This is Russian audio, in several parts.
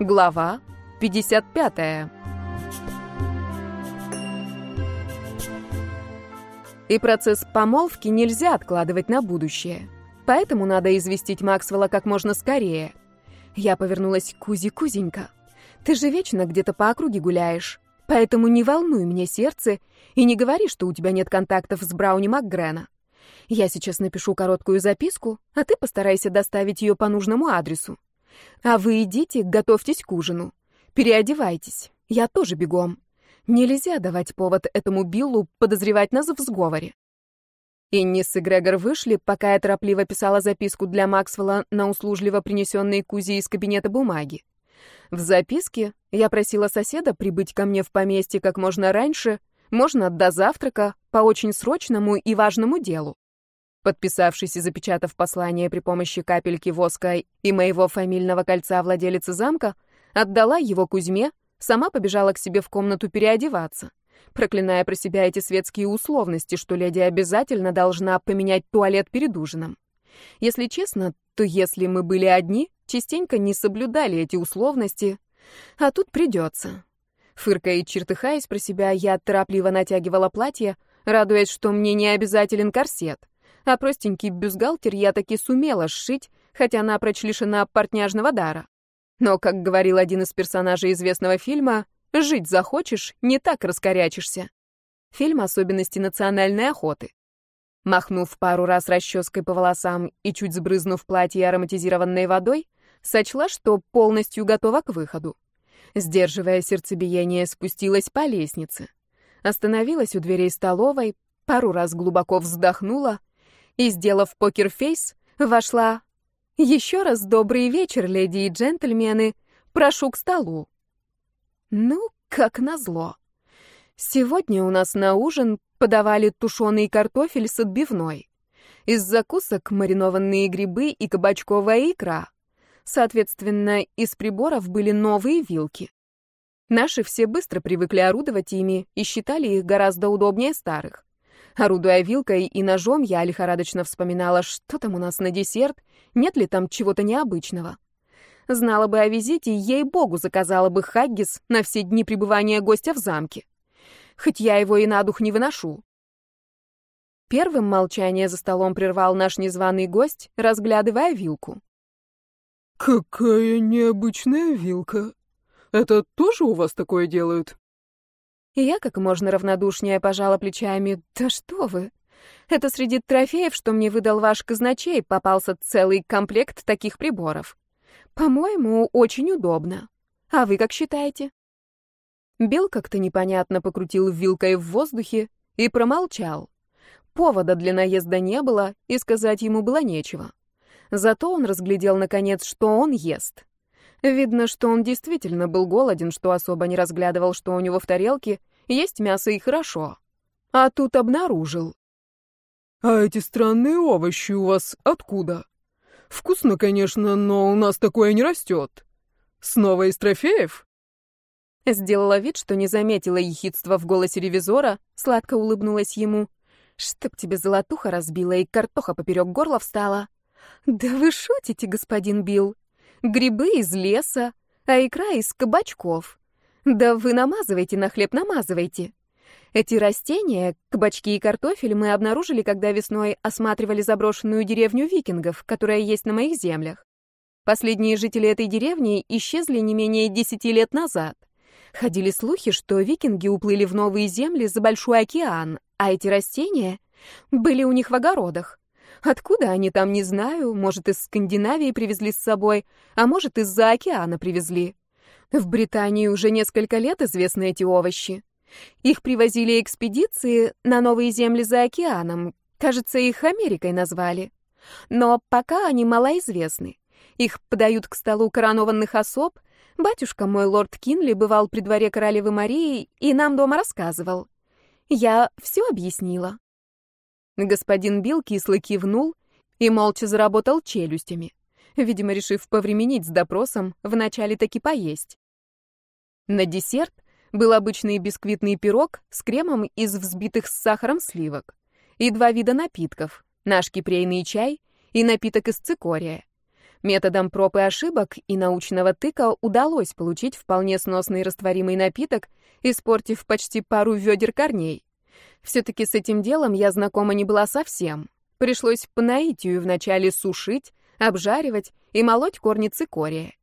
Глава 55. И процесс помолвки нельзя откладывать на будущее. Поэтому надо известить Максвелла как можно скорее. Я повернулась к Кузи Кузенька. Ты же вечно где-то по округе гуляешь. Поэтому не волнуй мне сердце и не говори, что у тебя нет контактов с Брауни МакГрена. Я сейчас напишу короткую записку, а ты постарайся доставить ее по нужному адресу. А вы идите, готовьтесь к ужину. Переодевайтесь. Я тоже бегом. Нельзя давать повод этому Биллу подозревать нас в сговоре. Иннис и Грегор вышли, пока я торопливо писала записку для Максвелла на услужливо принесенные Кузи из кабинета бумаги. В записке я просила соседа прибыть ко мне в поместье как можно раньше, можно до завтрака, по очень срочному и важному делу. Подписавшись и запечатав послание при помощи капельки воска и моего фамильного кольца владелицы замка, отдала его Кузьме, сама побежала к себе в комнату переодеваться, проклиная про себя эти светские условности, что леди обязательно должна поменять туалет перед ужином. Если честно, то если мы были одни, частенько не соблюдали эти условности, а тут придется. Фыркая и чертыхаясь про себя, я торопливо натягивала платье, радуясь, что мне не обязателен корсет а простенький бюстгальтер я таки сумела сшить, хотя напрочь лишена портняжного дара. Но, как говорил один из персонажей известного фильма, «Жить захочешь, не так раскорячишься». Фильм «Особенности национальной охоты». Махнув пару раз расческой по волосам и чуть сбрызнув платье ароматизированной водой, сочла, что полностью готова к выходу. Сдерживая сердцебиение, спустилась по лестнице. Остановилась у дверей столовой, пару раз глубоко вздохнула и, сделав покерфейс, вошла. «Еще раз добрый вечер, леди и джентльмены. Прошу к столу». Ну, как назло. Сегодня у нас на ужин подавали тушеный картофель с отбивной. Из закусок маринованные грибы и кабачковая икра. Соответственно, из приборов были новые вилки. Наши все быстро привыкли орудовать ими и считали их гораздо удобнее старых. Орудуя вилкой и ножом, я лихорадочно вспоминала, что там у нас на десерт, нет ли там чего-то необычного. Знала бы о визите, ей-богу, заказала бы хаггис на все дни пребывания гостя в замке. Хоть я его и на дух не выношу. Первым молчание за столом прервал наш незваный гость, разглядывая вилку. «Какая необычная вилка! Это тоже у вас такое делают?» И я как можно равнодушнее пожала плечами. «Да что вы! Это среди трофеев, что мне выдал ваш казначей, попался целый комплект таких приборов. По-моему, очень удобно. А вы как считаете?» Билл как-то непонятно покрутил вилкой в воздухе и промолчал. Повода для наезда не было, и сказать ему было нечего. Зато он разглядел, наконец, что он ест. Видно, что он действительно был голоден, что особо не разглядывал, что у него в тарелке, есть мясо и хорошо. А тут обнаружил. «А эти странные овощи у вас откуда? Вкусно, конечно, но у нас такое не растет. Снова из трофеев?» Сделала вид, что не заметила ехидства в голосе ревизора, сладко улыбнулась ему. «Чтоб тебе золотуха разбила и картоха поперек горла встала». «Да вы шутите, господин Билл грибы из леса, а икра из кабачков. Да вы намазывайте на хлеб, намазывайте. Эти растения, кабачки и картофель, мы обнаружили, когда весной осматривали заброшенную деревню викингов, которая есть на моих землях. Последние жители этой деревни исчезли не менее десяти лет назад. Ходили слухи, что викинги уплыли в новые земли за Большой океан, а эти растения были у них в огородах. Откуда они там, не знаю. Может, из Скандинавии привезли с собой, а может, из-за океана привезли. В Британии уже несколько лет известны эти овощи. Их привозили экспедиции на новые земли за океаном. Кажется, их Америкой назвали. Но пока они малоизвестны. Их подают к столу коронованных особ. Батюшка мой, лорд Кинли, бывал при дворе королевы Марии и нам дома рассказывал. Я все объяснила. Господин Билл кисло кивнул и молча заработал челюстями, видимо, решив повременить с допросом, вначале таки поесть. На десерт был обычный бисквитный пирог с кремом из взбитых с сахаром сливок и два вида напитков — наш кипрейный чай и напиток из цикория. Методом проб и ошибок и научного тыка удалось получить вполне сносный растворимый напиток, испортив почти пару ведер корней. Все-таки с этим делом я знакома не была совсем. Пришлось по наитию вначале сушить, обжаривать и молоть корни цикория.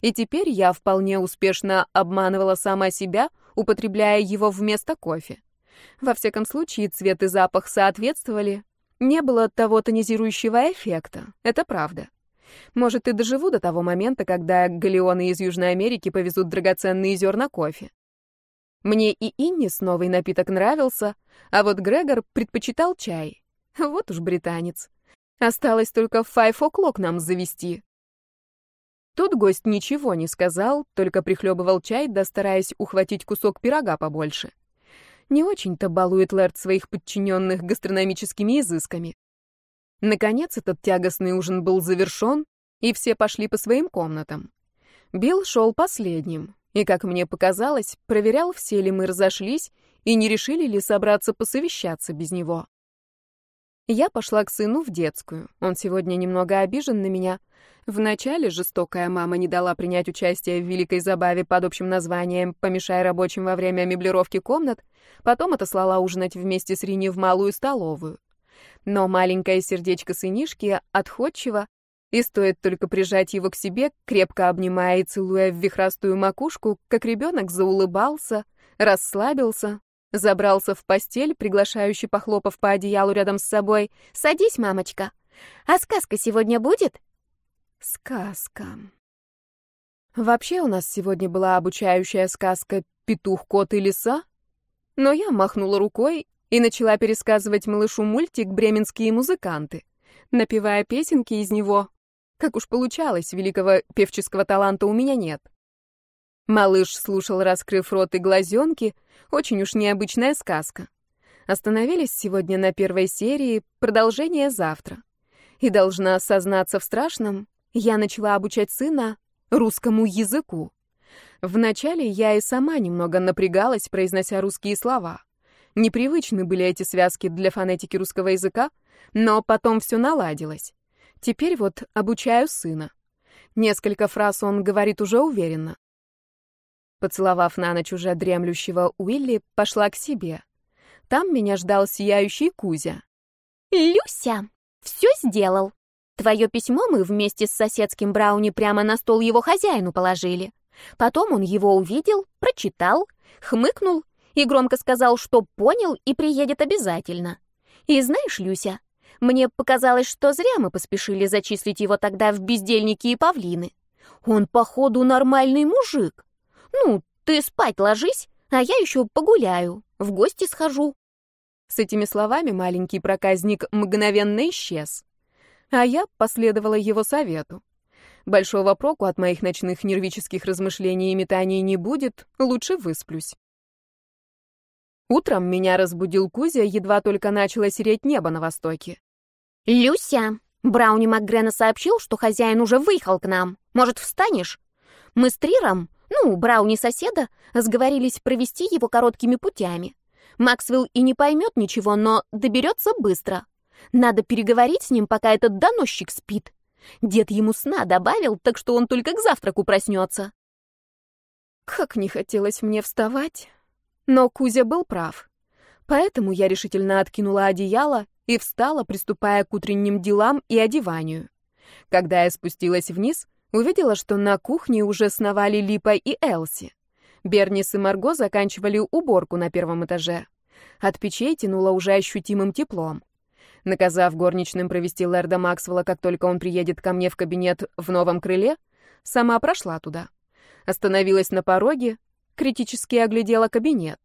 И теперь я вполне успешно обманывала сама себя, употребляя его вместо кофе. Во всяком случае, цвет и запах соответствовали. Не было того тонизирующего эффекта, это правда. Может, и доживу до того момента, когда галеоны из Южной Америки повезут драгоценные зерна кофе. Мне и Иннис новый напиток нравился, а вот Грегор предпочитал чай. Вот уж британец. Осталось только five o'clock нам завести. Тут гость ничего не сказал, только прихлебывал чай, да стараясь ухватить кусок пирога побольше. Не очень-то балует Лэрд своих подчиненных гастрономическими изысками. Наконец этот тягостный ужин был завершен, и все пошли по своим комнатам. Билл шел последним, и, как мне показалось, проверял, все ли мы разошлись и не решили ли собраться посовещаться без него. Я пошла к сыну в детскую. Он сегодня немного обижен на меня. Вначале жестокая мама не дала принять участие в великой забаве под общим названием «Помешай рабочим во время меблировки комнат», потом отослала ужинать вместе с Рини в малую столовую. Но маленькое сердечко сынишки отходчиво, и стоит только прижать его к себе, крепко обнимая и целуя в вихрастую макушку, как ребенок заулыбался, расслабился, Забрался в постель, приглашающий похлопав по одеялу рядом с собой. «Садись, мамочка. А сказка сегодня будет?» «Сказка...» Вообще у нас сегодня была обучающая сказка «Петух, кот и лиса», но я махнула рукой и начала пересказывать малышу мультик «Бременские музыканты», напевая песенки из него. Как уж получалось, великого певческого таланта у меня нет. Малыш слушал, раскрыв рот и глазенки. Очень уж необычная сказка. Остановились сегодня на первой серии, продолжение завтра. И должна осознаться в страшном, я начала обучать сына русскому языку. Вначале я и сама немного напрягалась, произнося русские слова. Непривычны были эти связки для фонетики русского языка, но потом все наладилось. Теперь вот обучаю сына. Несколько фраз он говорит уже уверенно. Поцеловав на ночь уже дремлющего Уилли, пошла к себе. Там меня ждал сияющий Кузя. «Люся, все сделал. Твое письмо мы вместе с соседским Брауни прямо на стол его хозяину положили. Потом он его увидел, прочитал, хмыкнул и громко сказал, что понял и приедет обязательно. И знаешь, Люся, мне показалось, что зря мы поспешили зачислить его тогда в бездельники и павлины. Он, походу, нормальный мужик. «Ну, ты спать ложись, а я еще погуляю, в гости схожу». С этими словами маленький проказник мгновенно исчез. А я последовала его совету. Большого проку от моих ночных нервических размышлений и метаний не будет, лучше высплюсь. Утром меня разбудил Кузя, едва только начало сереть небо на востоке. «Люся, Брауни МакГрена сообщил, что хозяин уже выехал к нам. Может, встанешь? Мы с Триром ну, Брауни соседа сговорились провести его короткими путями. Максвелл и не поймет ничего, но доберется быстро. Надо переговорить с ним, пока этот доносчик спит. Дед ему сна добавил, так что он только к завтраку проснется. Как не хотелось мне вставать. Но Кузя был прав. Поэтому я решительно откинула одеяло и встала, приступая к утренним делам и одеванию. Когда я спустилась вниз, Увидела, что на кухне уже сновали Липа и Элси. Бернис и Марго заканчивали уборку на первом этаже. От печей тянуло уже ощутимым теплом. Наказав горничным провести Лерда Максвелла, как только он приедет ко мне в кабинет в новом крыле, сама прошла туда. Остановилась на пороге, критически оглядела кабинет.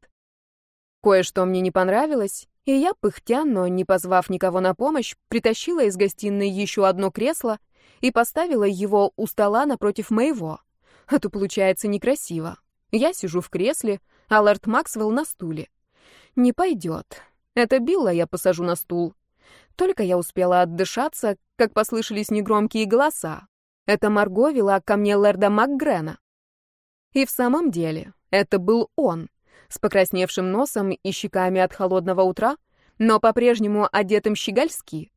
Кое-что мне не понравилось, и я, пыхтя, но не позвав никого на помощь, притащила из гостиной еще одно кресло и поставила его у стола напротив моего. А то получается некрасиво. Я сижу в кресле, а лорд Максвелл на стуле. Не пойдет. Это Билла я посажу на стул. Только я успела отдышаться, как послышались негромкие голоса. Это Марго вела ко мне лорда МакГрена. И в самом деле, это был он, с покрасневшим носом и щеками от холодного утра, но по-прежнему одетым щегольски.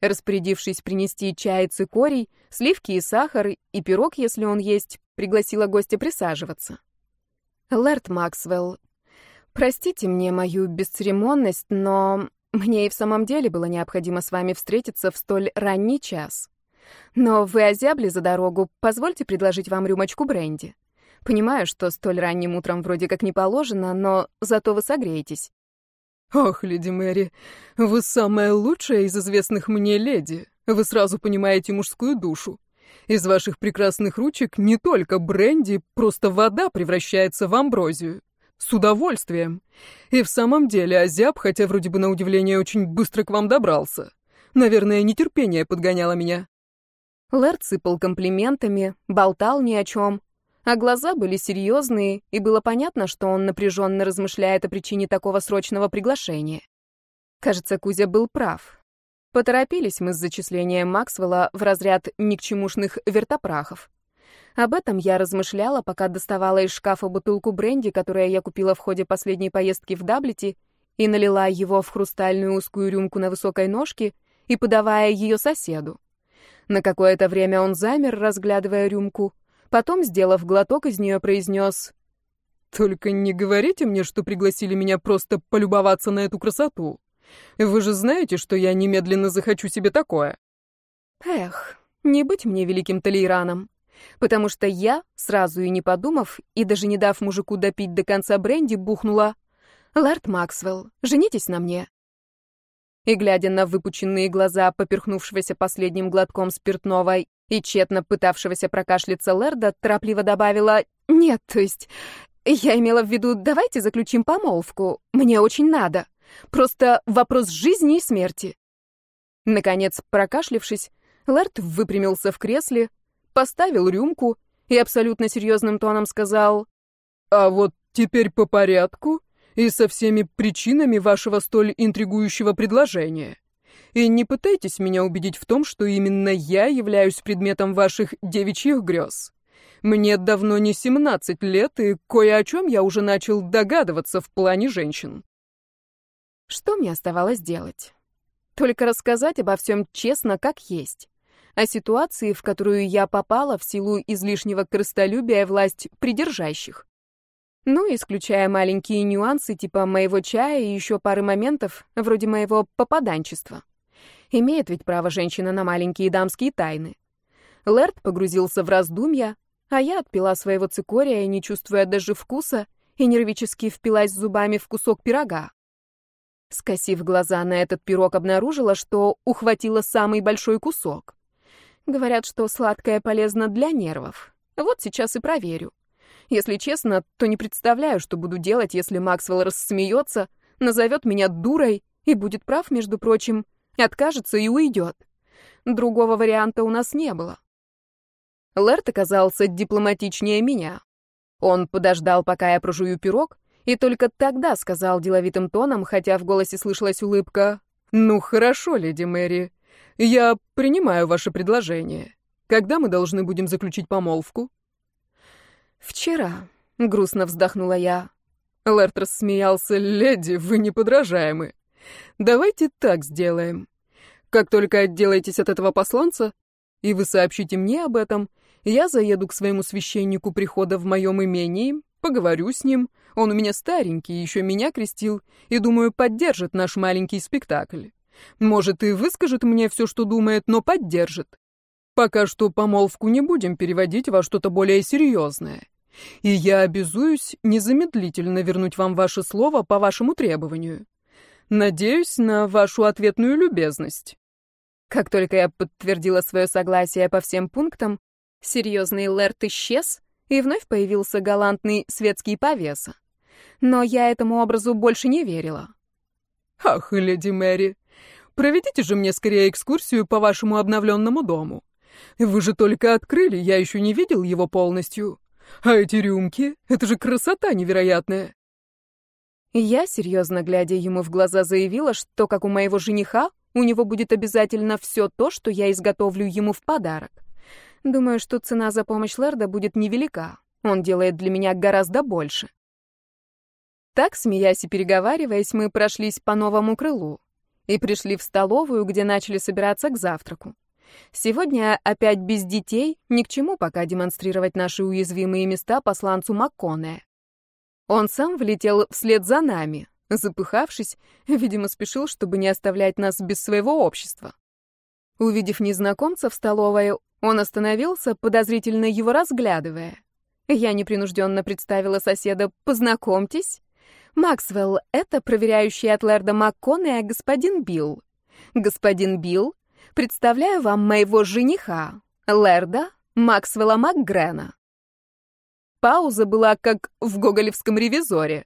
Распорядившись принести чай цикорий, сливки и сахар, и пирог, если он есть, пригласила гостя присаживаться. «Лэрд Максвелл, простите мне мою бесцеремонность, но мне и в самом деле было необходимо с вами встретиться в столь ранний час. Но вы озябли за дорогу, позвольте предложить вам рюмочку бренди. Понимаю, что столь ранним утром вроде как не положено, но зато вы согреетесь. «Ох, леди Мэри, вы самая лучшая из известных мне леди. Вы сразу понимаете мужскую душу. Из ваших прекрасных ручек не только бренди, просто вода превращается в амброзию. С удовольствием. И в самом деле озяб, хотя вроде бы на удивление очень быстро к вам добрался. Наверное, нетерпение подгоняло меня». Лэрд сыпал комплиментами, болтал ни о чем, а глаза были серьезные, и было понятно, что он напряженно размышляет о причине такого срочного приглашения. Кажется, Кузя был прав. Поторопились мы с зачислением Максвелла в разряд никчемушных вертопрахов. Об этом я размышляла, пока доставала из шкафа бутылку бренди, которую я купила в ходе последней поездки в Даблити, и налила его в хрустальную узкую рюмку на высокой ножке и подавая ее соседу. На какое-то время он замер, разглядывая рюмку — Потом, сделав глоток из нее, произнес «Только не говорите мне, что пригласили меня просто полюбоваться на эту красоту. Вы же знаете, что я немедленно захочу себе такое». Эх, не быть мне великим Толейраном. Потому что я, сразу и не подумав, и даже не дав мужику допить до конца бренди, бухнула «Лэрд Максвелл, женитесь на мне». И, глядя на выпученные глаза поперхнувшегося последним глотком спиртного и тщетно пытавшегося прокашляться Лерда, торопливо добавила «Нет, то есть, я имела в виду, давайте заключим помолвку, мне очень надо. Просто вопрос жизни и смерти». Наконец, прокашлившись, Лерд выпрямился в кресле, поставил рюмку и абсолютно серьезным тоном сказал «А вот теперь по порядку и со всеми причинами вашего столь интригующего предложения». И не пытайтесь меня убедить в том, что именно я являюсь предметом ваших девичьих грез. Мне давно не 17 лет, и кое о чем я уже начал догадываться в плане женщин. Что мне оставалось делать? Только рассказать обо всем честно, как есть. О ситуации, в которую я попала в силу излишнего крыстолюбия и власть придержащих. Ну, исключая маленькие нюансы типа моего чая и еще пары моментов, вроде моего попаданчества. Имеет ведь право женщина на маленькие дамские тайны. Лэрд погрузился в раздумья, а я отпила своего цикория, не чувствуя даже вкуса, и нервически впилась зубами в кусок пирога. Скосив глаза на этот пирог, обнаружила, что ухватила самый большой кусок. Говорят, что сладкое полезно для нервов. Вот сейчас и проверю. Если честно, то не представляю, что буду делать, если Максвелл рассмеется, назовет меня дурой и будет прав, между прочим, откажется и уйдет. Другого варианта у нас не было. Лэрт оказался дипломатичнее меня. Он подождал, пока я прожую пирог, и только тогда сказал деловитым тоном, хотя в голосе слышалась улыбка, «Ну хорошо, леди Мэри, я принимаю ваше предложение. Когда мы должны будем заключить помолвку?» «Вчера», — грустно вздохнула я. Лэрт рассмеялся, «Леди, вы неподражаемы. Давайте так сделаем. Как только отделаетесь от этого посланца, и вы сообщите мне об этом, я заеду к своему священнику прихода в моем имении, поговорю с ним. Он у меня старенький, еще меня крестил, и, думаю, поддержит наш маленький спектакль. Может, и выскажет мне все, что думает, но поддержит. Пока что помолвку не будем переводить во что-то более серьезное. И я обязуюсь незамедлительно вернуть вам ваше слово по вашему требованию. Надеюсь на вашу ответную любезность». Как только я подтвердила свое согласие по всем пунктам, серьезный Лерт исчез, и вновь появился галантный светский повеса. Но я этому образу больше не верила. «Ах, леди Мэри, проведите же мне скорее экскурсию по вашему обновленному дому. Вы же только открыли, я еще не видел его полностью. А эти рюмки — это же красота невероятная. Я, серьезно глядя ему в глаза, заявила, что, как у моего жениха, у него будет обязательно все то, что я изготовлю ему в подарок. Думаю, что цена за помощь Лерда будет невелика. Он делает для меня гораздо больше. Так, смеясь и переговариваясь, мы прошлись по новому крылу. и пришли в столовую, где начали собираться к завтраку. Сегодня опять без детей, ни к чему пока демонстрировать наши уязвимые места посланцу Макконе. Он сам влетел вслед за нами, запыхавшись, видимо, спешил, чтобы не оставлять нас без своего общества. Увидев незнакомца в столовой, он остановился, подозрительно его разглядывая. Я непринужденно представила соседа «Познакомьтесь». Максвелл — это проверяющий от Лэрда МакКоннея господин Билл. Господин Билл, представляю вам моего жениха, Лэрда Максвелла МакГрена. Пауза была как в гоголевском ревизоре.